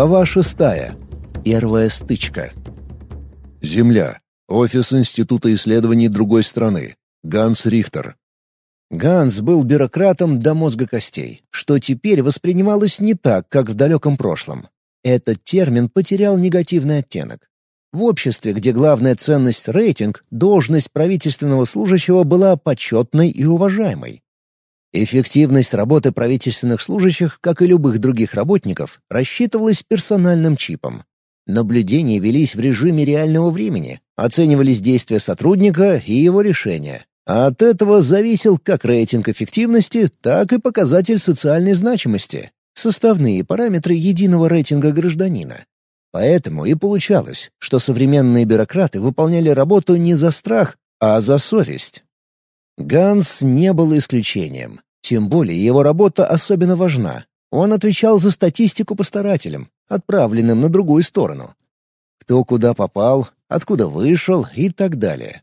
Глава шестая. Первая стычка. Земля. Офис Института исследований другой страны. Ганс Рихтер. Ганс был бюрократом до мозга костей, что теперь воспринималось не так, как в далеком прошлом. Этот термин потерял негативный оттенок. В обществе, где главная ценность — рейтинг, должность правительственного служащего была почетной и уважаемой. Эффективность работы правительственных служащих, как и любых других работников, рассчитывалась персональным чипом. Наблюдения велись в режиме реального времени, оценивались действия сотрудника и его решения. А от этого зависел как рейтинг эффективности, так и показатель социальной значимости, составные параметры единого рейтинга гражданина. Поэтому и получалось, что современные бюрократы выполняли работу не за страх, а за совесть. Ганс не был исключением. Тем более его работа особенно важна. Он отвечал за статистику по старателям, отправленным на другую сторону. Кто куда попал, откуда вышел и так далее.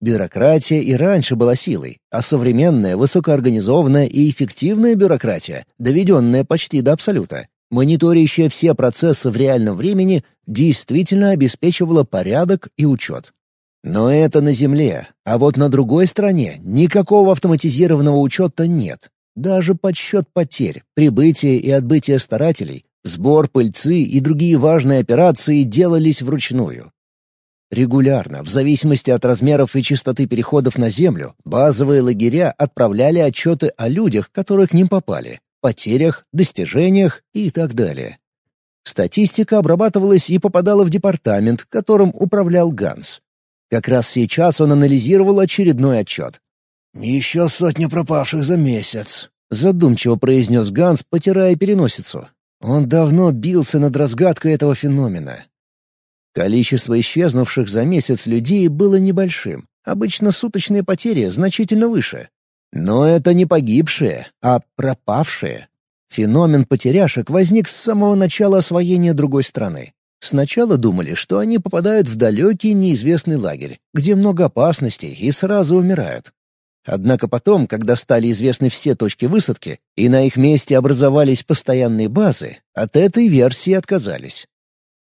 Бюрократия и раньше была силой, а современная, высокоорганизованная и эффективная бюрократия, доведенная почти до абсолюта, мониторящая все процессы в реальном времени, действительно обеспечивала порядок и учет. Но это на Земле, а вот на другой стороне никакого автоматизированного учета нет. Даже подсчет потерь, прибытие и отбытие старателей, сбор пыльцы и другие важные операции делались вручную. Регулярно, в зависимости от размеров и частоты переходов на Землю, базовые лагеря отправляли отчеты о людях, которые к ним попали, потерях, достижениях и так далее. Статистика обрабатывалась и попадала в департамент, которым управлял Ганс. Как раз сейчас он анализировал очередной отчет. «Еще сотня пропавших за месяц», — задумчиво произнес Ганс, потирая переносицу. Он давно бился над разгадкой этого феномена. Количество исчезнувших за месяц людей было небольшим. Обычно суточные потери значительно выше. Но это не погибшие, а пропавшие. Феномен потеряшек возник с самого начала освоения другой страны. Сначала думали, что они попадают в далекий неизвестный лагерь, где много опасностей и сразу умирают. Однако потом, когда стали известны все точки высадки, и на их месте образовались постоянные базы, от этой версии отказались.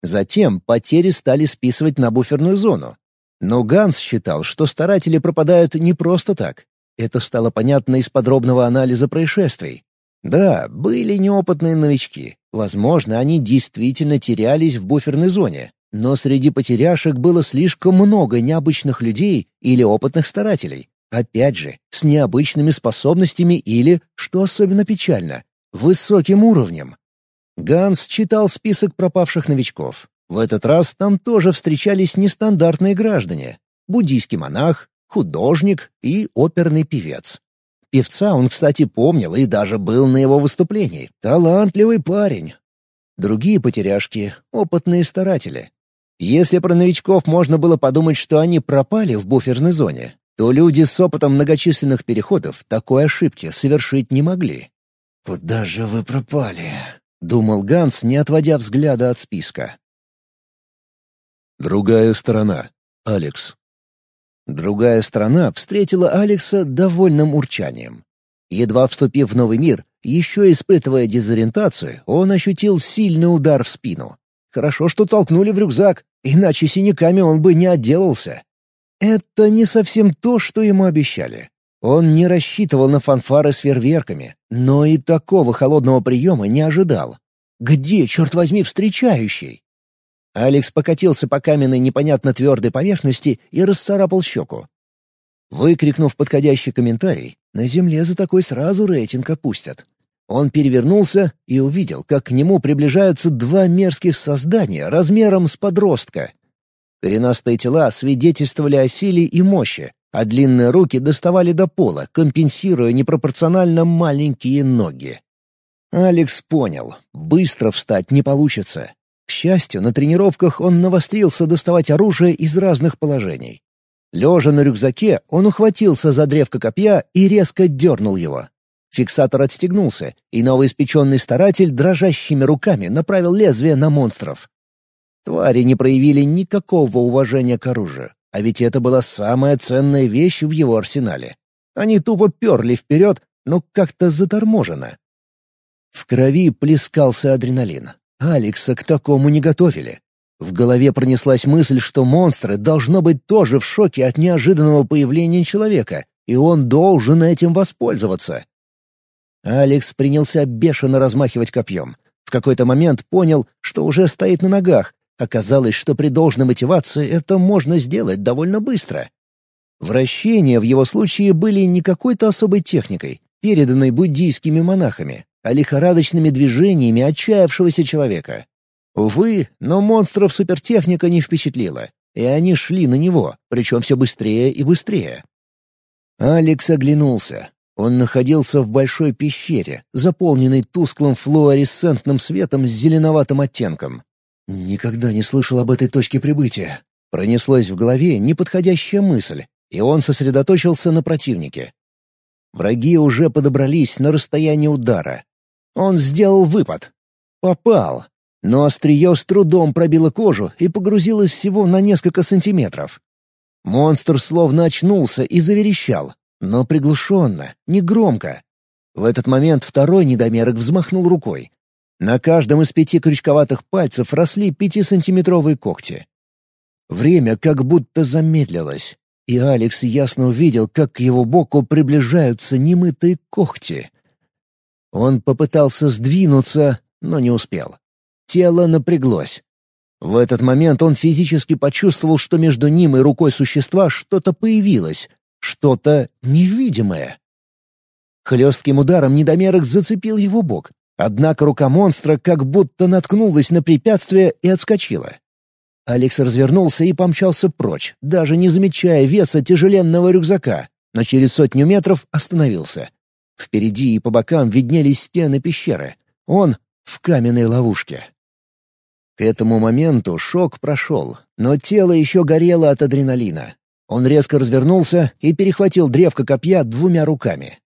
Затем потери стали списывать на буферную зону. Но Ганс считал, что старатели пропадают не просто так. Это стало понятно из подробного анализа происшествий. Да, были неопытные новички. Возможно, они действительно терялись в буферной зоне. Но среди потеряшек было слишком много необычных людей или опытных старателей. Опять же, с необычными способностями или, что особенно печально, высоким уровнем. Ганс читал список пропавших новичков. В этот раз там тоже встречались нестандартные граждане. Буддийский монах, художник и оперный певец. Певца он, кстати, помнил и даже был на его выступлении. Талантливый парень. Другие потеряшки — опытные старатели. Если про новичков можно было подумать, что они пропали в буферной зоне, то люди с опытом многочисленных переходов такой ошибки совершить не могли. «Куда же вы пропали?» — думал Ганс, не отводя взгляда от списка. Другая сторона. Алекс. Другая сторона встретила Алекса довольным урчанием. Едва вступив в новый мир, еще испытывая дезориентацию, он ощутил сильный удар в спину. Хорошо, что толкнули в рюкзак, иначе синяками он бы не отделался. Это не совсем то, что ему обещали. Он не рассчитывал на фанфары с фейерверками, но и такого холодного приема не ожидал. Где, черт возьми, встречающий? Алекс покатился по каменной непонятно твердой поверхности и расцарапал щеку. Выкрикнув подходящий комментарий, на земле за такой сразу рейтинг опустят. Он перевернулся и увидел, как к нему приближаются два мерзких создания размером с подростка. Коренастые тела свидетельствовали о силе и мощи, а длинные руки доставали до пола, компенсируя непропорционально маленькие ноги. Алекс понял, быстро встать не получится. К счастью, на тренировках он навострился доставать оружие из разных положений. Лежа на рюкзаке, он ухватился за древко копья и резко дернул его. Фиксатор отстегнулся, и новоиспеченный старатель дрожащими руками направил лезвие на монстров. Твари не проявили никакого уважения к оружию. А ведь это была самая ценная вещь в его арсенале. Они тупо перли вперед, но как-то заторможенно. В крови плескался адреналин. Алекса к такому не готовили. В голове пронеслась мысль, что монстры должно быть тоже в шоке от неожиданного появления человека, и он должен этим воспользоваться. Алекс принялся бешено размахивать копьем. В какой-то момент понял, что уже стоит на ногах. Оказалось, что при должной мотивации это можно сделать довольно быстро. Вращения в его случае были не какой-то особой техникой, переданной буддийскими монахами, а лихорадочными движениями отчаявшегося человека. Увы, но монстров супертехника не впечатлила, и они шли на него, причем все быстрее и быстрее. Алекс оглянулся. Он находился в большой пещере, заполненной тусклым флуоресцентным светом с зеленоватым оттенком. Никогда не слышал об этой точке прибытия. Пронеслась в голове неподходящая мысль, и он сосредоточился на противнике. Враги уже подобрались на расстояние удара. Он сделал выпад. Попал. Но острие с трудом пробило кожу и погрузилось всего на несколько сантиметров. Монстр словно очнулся и заверещал, но приглушенно, негромко. В этот момент второй недомерок взмахнул рукой. На каждом из пяти крючковатых пальцев росли пятисантиметровые когти. Время как будто замедлилось, и Алекс ясно увидел, как к его боку приближаются немытые когти. Он попытался сдвинуться, но не успел. Тело напряглось. В этот момент он физически почувствовал, что между ним и рукой существа что-то появилось, что-то невидимое. Хлестким ударом недомерок зацепил его бок, однако рука монстра как будто наткнулась на препятствие и отскочила. Алекс развернулся и помчался прочь, даже не замечая веса тяжеленного рюкзака, но через сотню метров остановился. Впереди и по бокам виднелись стены пещеры. Он в каменной ловушке. К этому моменту шок прошел, но тело еще горело от адреналина. Он резко развернулся и перехватил древко копья двумя руками.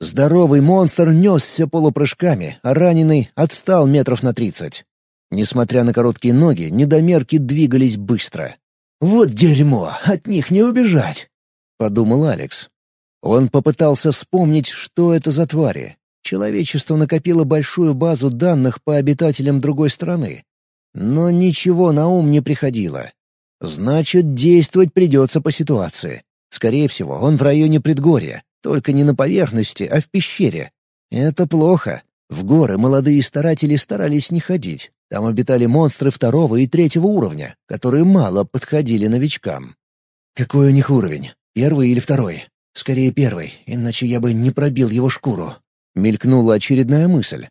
Здоровый монстр несся полупрыжками, а раненый отстал метров на тридцать. Несмотря на короткие ноги, недомерки двигались быстро. «Вот дерьмо, от них не убежать!» — подумал Алекс. Он попытался вспомнить, что это за твари. Человечество накопило большую базу данных по обитателям другой страны, но ничего на ум не приходило. Значит, действовать придется по ситуации. Скорее всего, он в районе предгорья, только не на поверхности, а в пещере. Это плохо. В горы молодые старатели старались не ходить. Там обитали монстры второго и третьего уровня, которые мало подходили новичкам. Какой у них уровень? Первый или второй? Скорее первый, иначе я бы не пробил его шкуру. Мелькнула очередная мысль.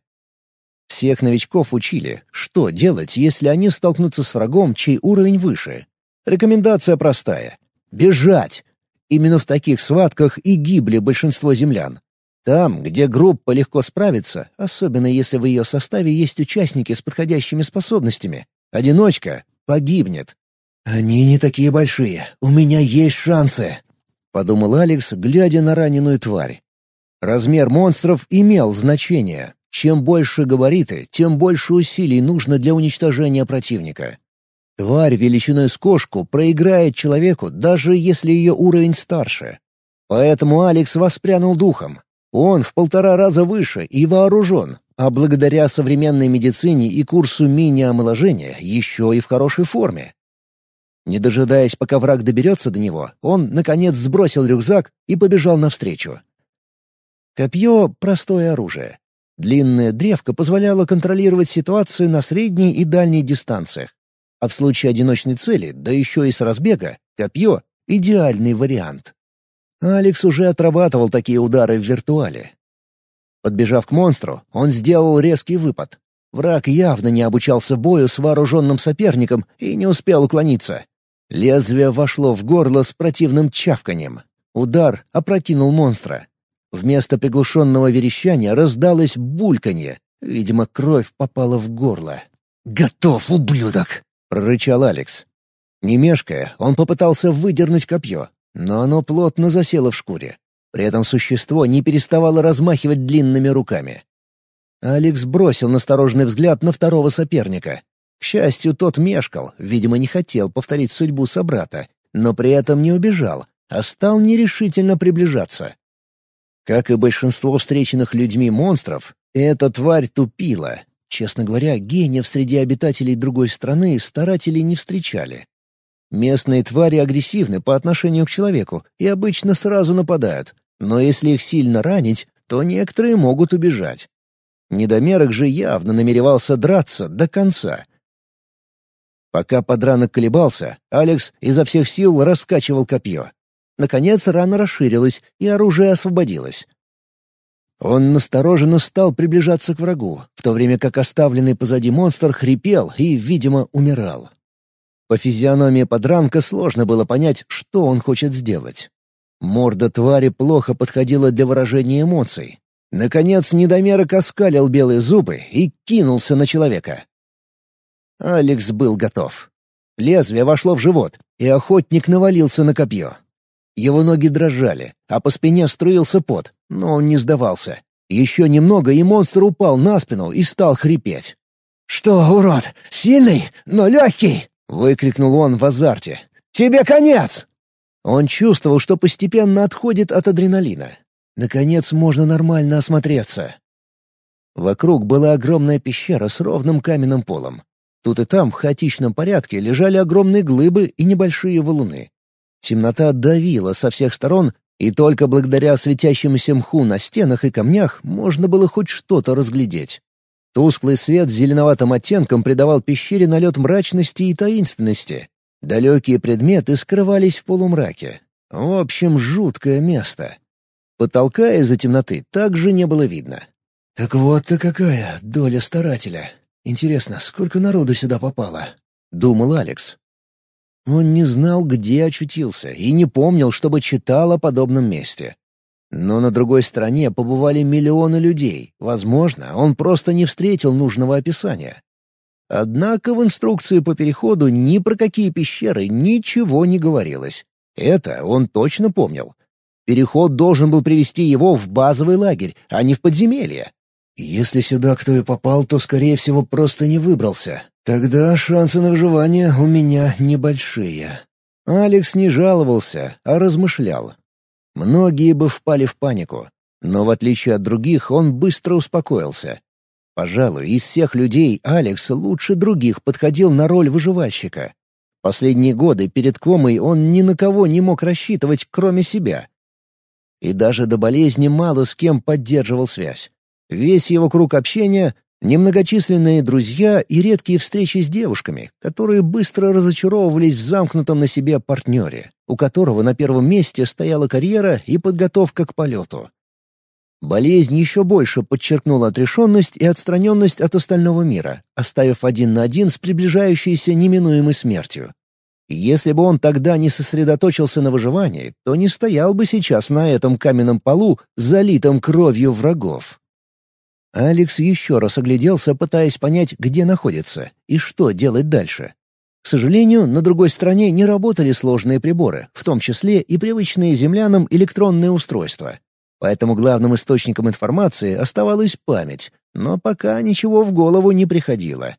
Всех новичков учили, что делать, если они столкнутся с врагом, чей уровень выше. Рекомендация простая — бежать. Именно в таких схватках и гибли большинство землян. Там, где группа легко справится, особенно если в ее составе есть участники с подходящими способностями, одиночка погибнет. «Они не такие большие, у меня есть шансы», — подумал Алекс, глядя на раненую тварь. Размер монстров имел значение. Чем больше габариты, тем больше усилий нужно для уничтожения противника. Тварь величиной с кошку проиграет человеку, даже если ее уровень старше. Поэтому Алекс воспрянул духом. Он в полтора раза выше и вооружен, а благодаря современной медицине и курсу мини-омоложения еще и в хорошей форме. Не дожидаясь, пока враг доберется до него, он, наконец, сбросил рюкзак и побежал навстречу. Копье — простое оружие. Длинная древка позволяла контролировать ситуацию на средней и дальней дистанциях. А в случае одиночной цели, да еще и с разбега, копье — идеальный вариант. Алекс уже отрабатывал такие удары в виртуале. Подбежав к монстру, он сделал резкий выпад. Враг явно не обучался бою с вооруженным соперником и не успел уклониться. Лезвие вошло в горло с противным чавканием. Удар опрокинул монстра. Вместо приглушенного верещания раздалось бульканье. Видимо, кровь попала в горло. «Готов, ублюдок!» — прорычал Алекс. Не мешкая, он попытался выдернуть копье, но оно плотно засело в шкуре. При этом существо не переставало размахивать длинными руками. Алекс бросил настороженный взгляд на второго соперника. К счастью, тот мешкал, видимо, не хотел повторить судьбу собрата, но при этом не убежал, а стал нерешительно приближаться. Как и большинство встреченных людьми монстров, эта тварь тупила. Честно говоря, гениев среди обитателей другой страны старатели не встречали. Местные твари агрессивны по отношению к человеку и обычно сразу нападают, но если их сильно ранить, то некоторые могут убежать. Недомерок же явно намеревался драться до конца. Пока подранок колебался, Алекс изо всех сил раскачивал копье. Наконец рана расширилась, и оружие освободилось. Он настороженно стал приближаться к врагу, в то время как оставленный позади монстр хрипел и, видимо, умирал. По физиономии подранка сложно было понять, что он хочет сделать. Морда твари плохо подходила для выражения эмоций. Наконец недомерок оскалил белые зубы и кинулся на человека. Алекс был готов. Лезвие вошло в живот, и охотник навалился на копье. Его ноги дрожали, а по спине струился пот, но он не сдавался. Еще немного, и монстр упал на спину и стал хрипеть. «Что, урод, сильный, но легкий!» — выкрикнул он в азарте. «Тебе конец!» Он чувствовал, что постепенно отходит от адреналина. Наконец можно нормально осмотреться. Вокруг была огромная пещера с ровным каменным полом. Тут и там в хаотичном порядке лежали огромные глыбы и небольшие валуны. Темнота давила со всех сторон, и только благодаря светящемуся мху на стенах и камнях можно было хоть что-то разглядеть. Тусклый свет с зеленоватым оттенком придавал пещере налет мрачности и таинственности. Далекие предметы скрывались в полумраке. В общем, жуткое место. Потолка из-за темноты также не было видно. «Так вот-то какая доля старателя. Интересно, сколько народу сюда попало?» — думал Алекс. Он не знал, где очутился, и не помнил, чтобы читал о подобном месте. Но на другой стороне побывали миллионы людей. Возможно, он просто не встретил нужного описания. Однако в инструкции по переходу ни про какие пещеры ничего не говорилось. Это он точно помнил. Переход должен был привести его в базовый лагерь, а не в подземелье. Если сюда кто и попал, то, скорее всего, просто не выбрался. Тогда шансы на выживание у меня небольшие. Алекс не жаловался, а размышлял. Многие бы впали в панику, но в отличие от других он быстро успокоился. Пожалуй, из всех людей Алекс лучше других подходил на роль выживальщика. Последние годы перед комой он ни на кого не мог рассчитывать, кроме себя. И даже до болезни мало с кем поддерживал связь. Весь его круг общения — немногочисленные друзья и редкие встречи с девушками, которые быстро разочаровывались в замкнутом на себе партнере, у которого на первом месте стояла карьера и подготовка к полету. Болезнь еще больше подчеркнула отрешенность и отстраненность от остального мира, оставив один на один с приближающейся неминуемой смертью. Если бы он тогда не сосредоточился на выживании, то не стоял бы сейчас на этом каменном полу, залитом кровью врагов. Алекс еще раз огляделся, пытаясь понять, где находится и что делать дальше. К сожалению, на другой стороне не работали сложные приборы, в том числе и привычные землянам электронные устройства. Поэтому главным источником информации оставалась память, но пока ничего в голову не приходило.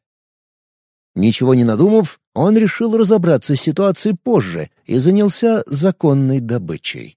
Ничего не надумав, он решил разобраться с ситуацией позже и занялся законной добычей.